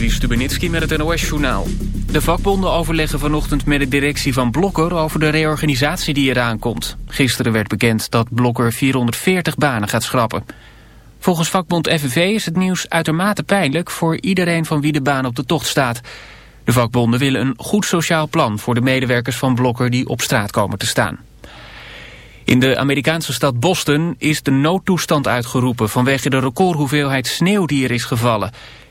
Juri Stubenitski met het NOS-journaal. De vakbonden overleggen vanochtend met de directie van Blokker... over de reorganisatie die eraan komt. Gisteren werd bekend dat Blokker 440 banen gaat schrappen. Volgens vakbond FNV is het nieuws uitermate pijnlijk... voor iedereen van wie de baan op de tocht staat. De vakbonden willen een goed sociaal plan... voor de medewerkers van Blokker die op straat komen te staan. In de Amerikaanse stad Boston is de noodtoestand uitgeroepen... vanwege de recordhoeveelheid sneeuw die er is gevallen...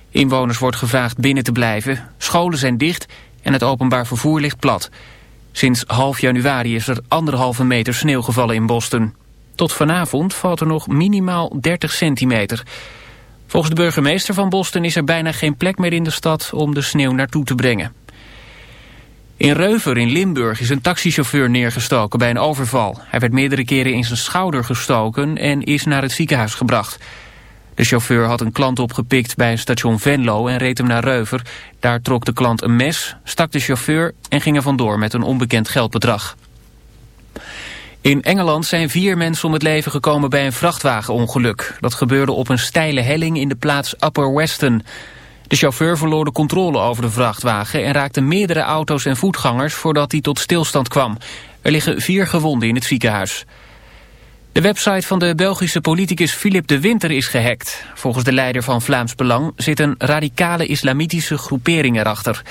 Inwoners wordt gevraagd binnen te blijven. Scholen zijn dicht en het openbaar vervoer ligt plat. Sinds half januari is er anderhalve meter sneeuw gevallen in Boston. Tot vanavond valt er nog minimaal 30 centimeter. Volgens de burgemeester van Boston is er bijna geen plek meer in de stad om de sneeuw naartoe te brengen. In Reuver in Limburg is een taxichauffeur neergestoken bij een overval. Hij werd meerdere keren in zijn schouder gestoken en is naar het ziekenhuis gebracht. De chauffeur had een klant opgepikt bij station Venlo en reed hem naar Reuver. Daar trok de klant een mes, stak de chauffeur en ging er vandoor met een onbekend geldbedrag. In Engeland zijn vier mensen om het leven gekomen bij een vrachtwagenongeluk. Dat gebeurde op een steile helling in de plaats Upper Weston. De chauffeur verloor de controle over de vrachtwagen... en raakte meerdere auto's en voetgangers voordat hij tot stilstand kwam. Er liggen vier gewonden in het ziekenhuis. De website van de Belgische politicus Philip de Winter is gehackt. Volgens de leider van Vlaams Belang zit een radicale islamitische groepering erachter.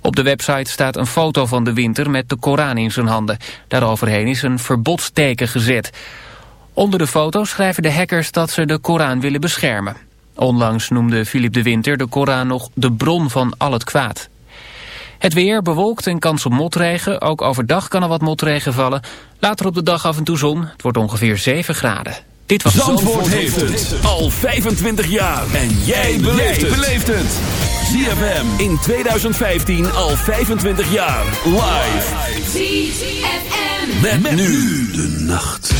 Op de website staat een foto van de Winter met de Koran in zijn handen. Daaroverheen is een verbodsteken gezet. Onder de foto schrijven de hackers dat ze de Koran willen beschermen. Onlangs noemde Philip de Winter de Koran nog de bron van al het kwaad. Het weer bewolkt en kans op motregen. Ook overdag kan er wat motregen vallen. Later op de dag af en toe zon. Het wordt ongeveer 7 graden. Dit was Zandvoort, heeft het al 25 jaar. En jij beleeft het. ZFM in 2015 al 25 jaar. Live. ZFM. met nu de nacht.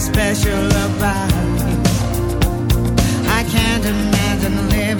special about you, I can't imagine living.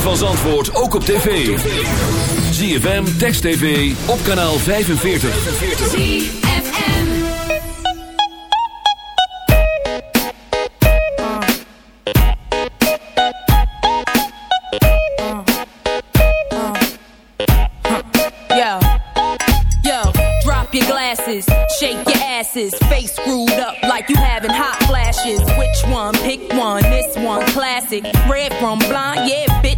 Van Zandvoort ook op tv. ZFM, Text TV, op kanaal 45. ZFM Yo, yo, drop your glasses, shake your asses, face screwed up like you having hot flashes. Which one? Pick one, this one classic. Red from blind, yeah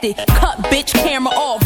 Cast it. Cut bitch camera off,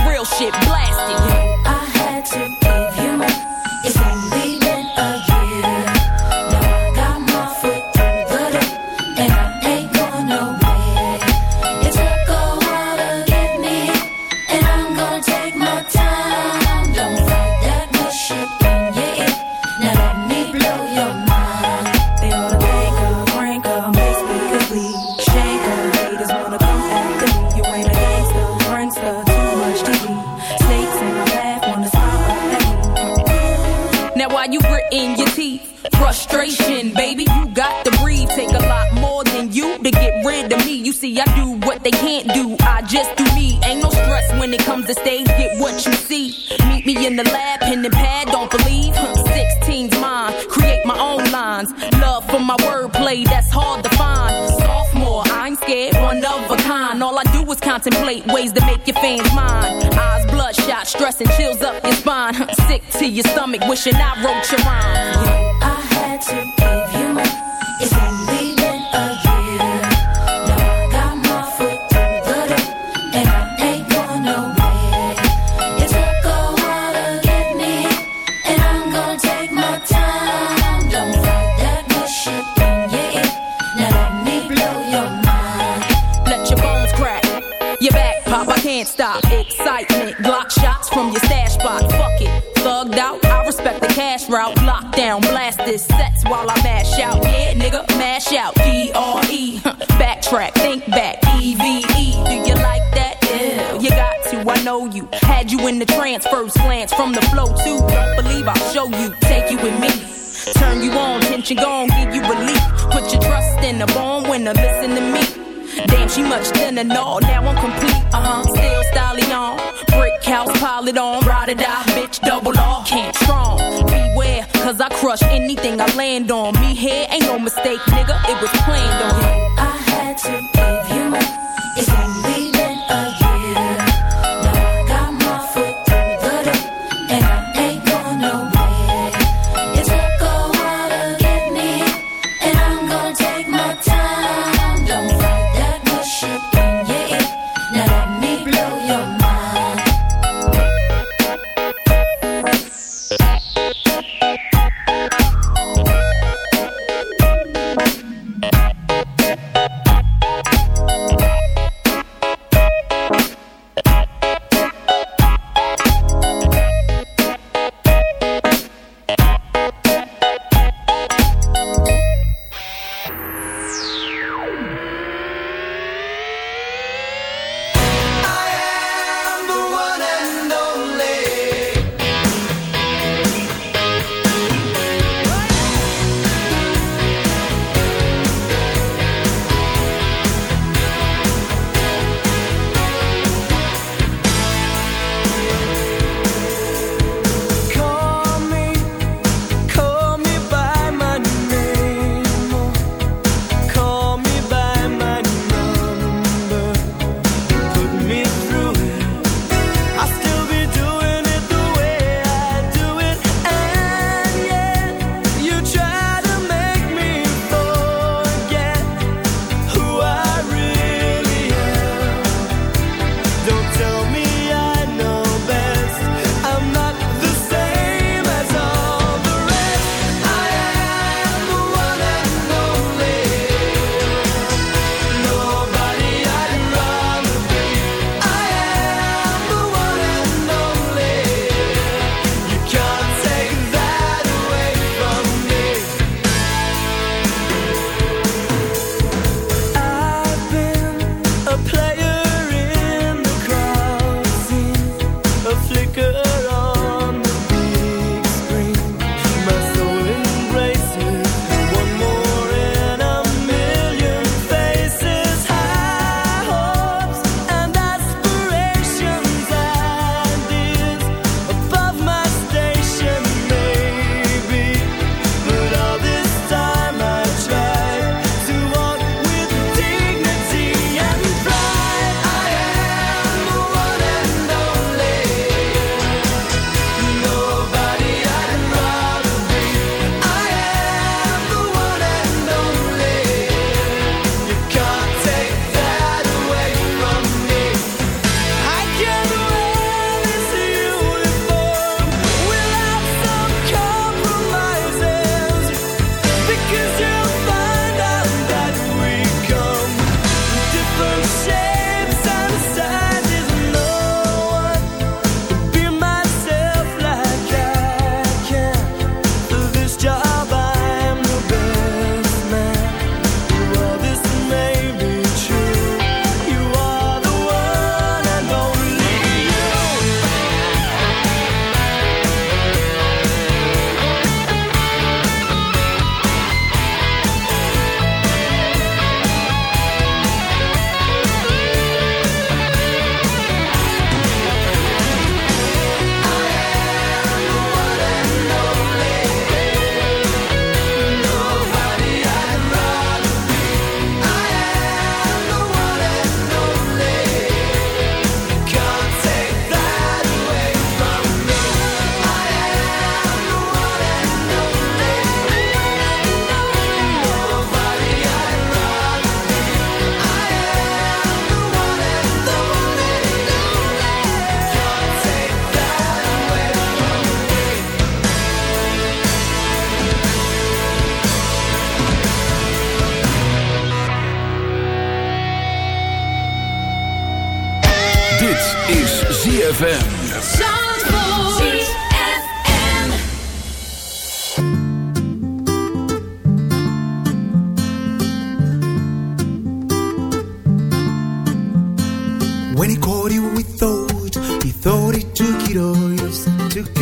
stage. Get what you see. Meet me in the lab, pen and pad. Don't believe. 16's mine. Create my own lines. Love for my wordplay. That's hard to find. Sophomore, I ain't scared. One of a kind. All I do is contemplate ways to make your fans mine. Eyes bloodshot, stress and chills up your spine. Sick to your stomach, wishing I wrote your rhyme. I had to the trance, glance from the flow too. Believe I'll show you, take you with me. Turn you on, tension gone, give you relief. Put your trust in the born winner, listen to me. Damn, she much thinner, no, now I'm complete. Uh huh, still styling on. Brick house, pile it on. Ride or die, bitch, double off. Can't strong. Beware, cause I crush anything I land on. Me here ain't no mistake, nigga, it was planned on.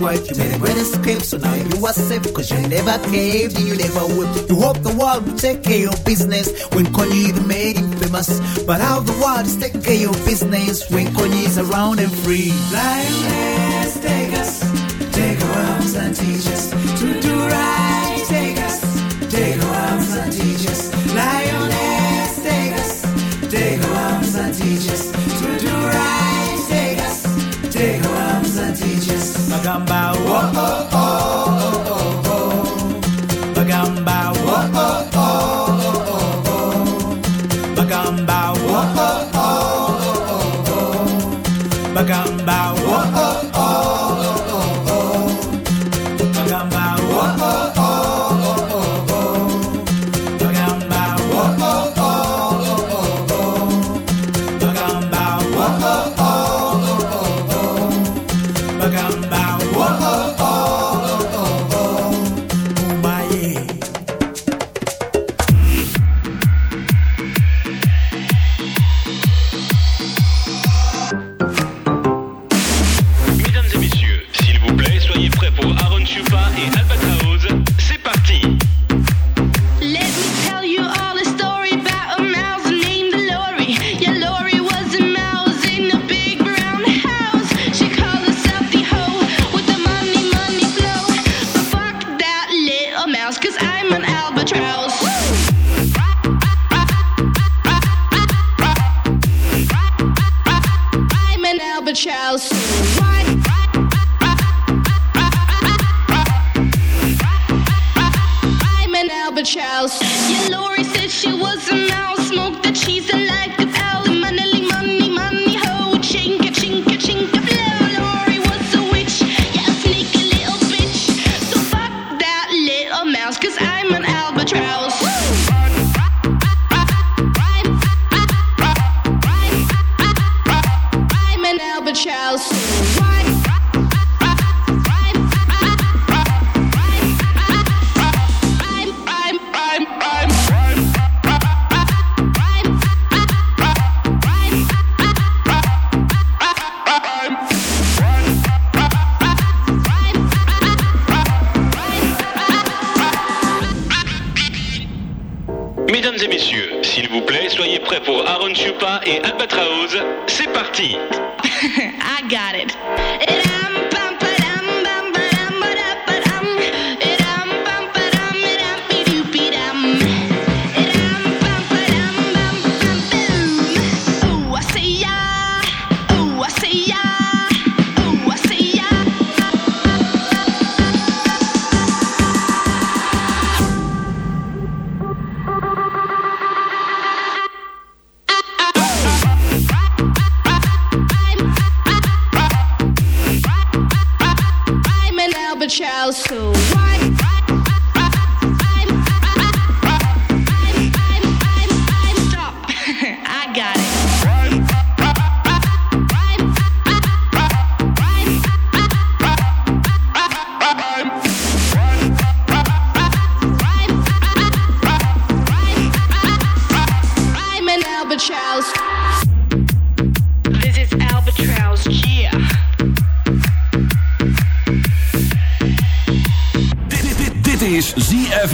Wife, you made a great escape, so now you are safe, cause you never caved and you never will. You hope the world will take care of business when Kanye even made him famous. But how the world is taking care of business when Kanye is around and free. Lioness, take us, take our arms and teach us to do right. Take us, take our arms and teach us. Lioness, Bagamba, oh oh oh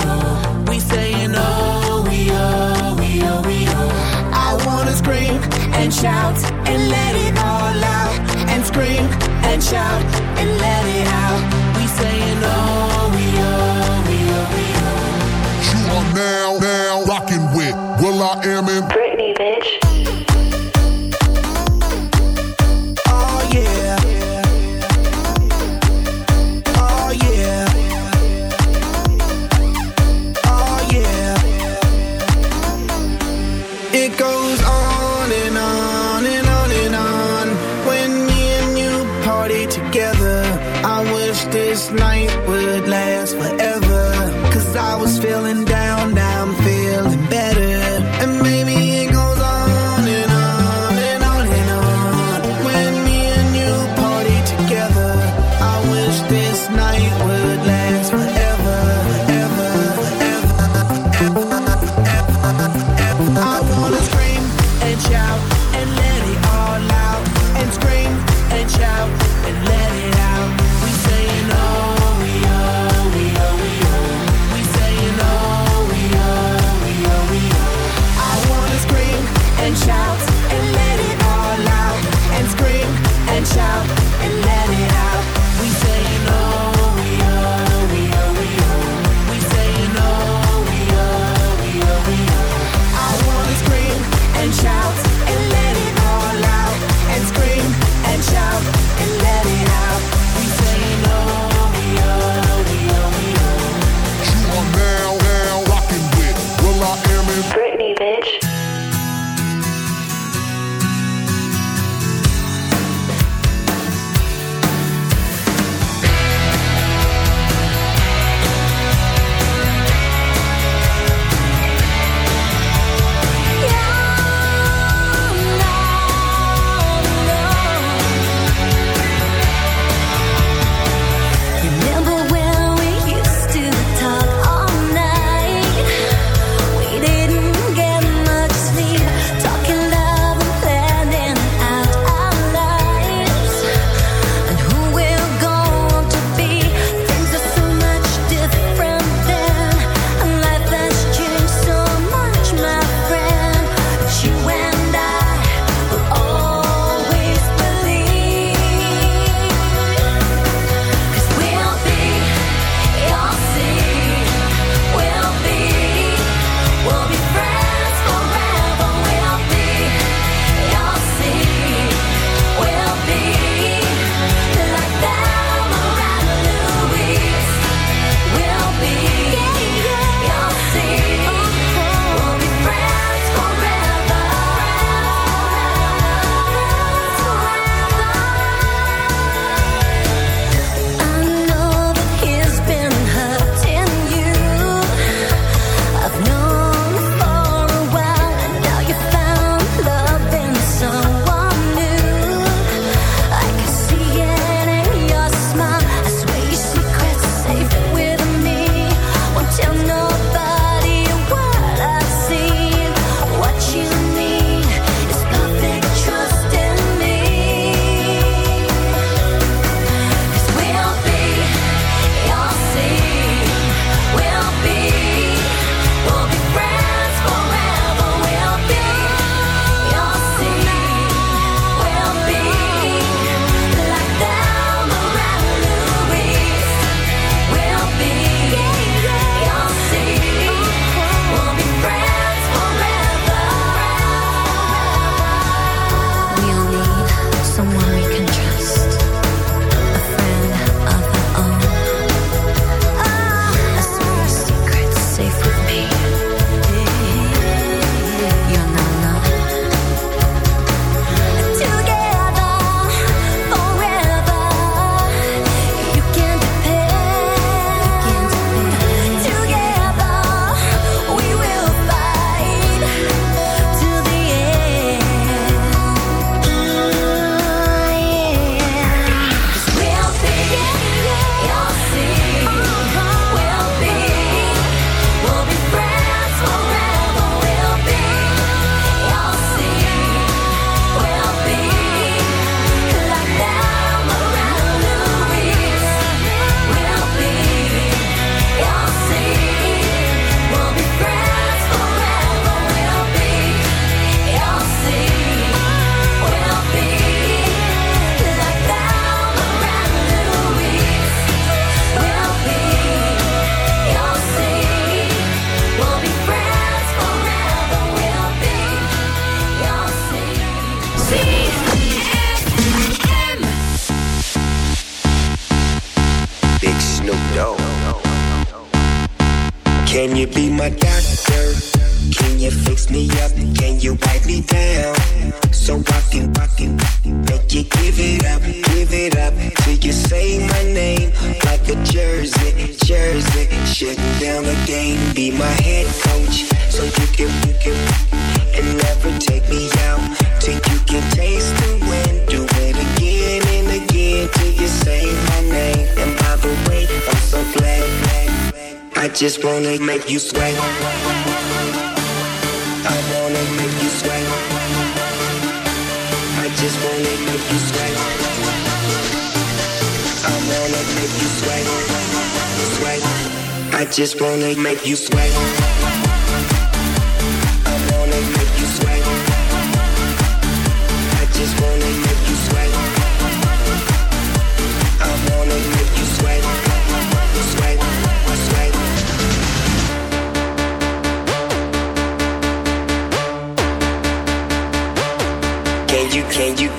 Oh, we oh, oh. I wanna scream and shout and let it all out. And scream and shout and let it out. We saying oh, we oh, we oh, we oh. You are now, now rocking with will.i.am in Britney, bitch.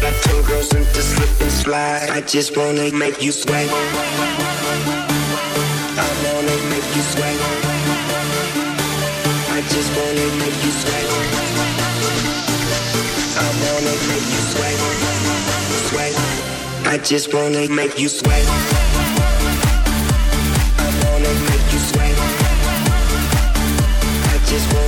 my girls grows into slip and slide. I just wanna make you sweat. I wanna make you sweat. I just wanna make you sweat. I wanna make you sweat. Sweat. I just wanna make you sweat. I wanna make you sweat. I just wanna